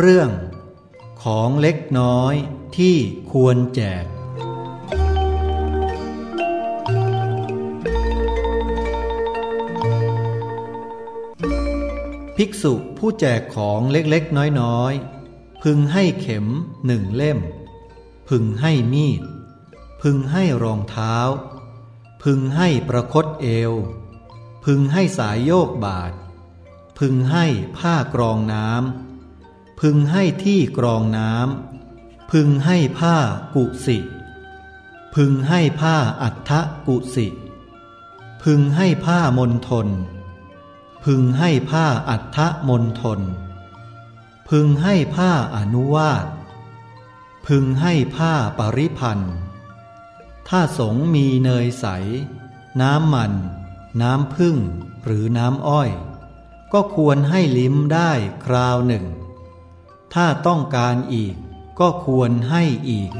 เรื่องของเล็กน้อยที่ควรแจก ภิกษุผู้แจกของเล็กๆน้อยๆ พึงให้เข็มหนึ่งเล่ม พึงให้มีด พึงให้รองเท้า พึงให้ประคตเอว พึงให้สายโยกบาท พึงให้ผ้ากรองน้ำ พึงให้ที่กรองน้ำ พึงให้ผ้ากุสิ พึงให้ผ้าอัฏฐกุสิ พึงให้ผ้ามนทน พึงให้ผ้าอัฏฐมนทน พึงให้ผ้าอนุวาสพึงให้ผ้าปริพันธ์ ถ้าสงมีเนยใส น้ำมัน น้ำพึ่งหรือน้ำอ้อย ก็ควรให้ลิ้มได้คราวหนึ่ง ถ้าต้องการอีกก็ควรให้อีก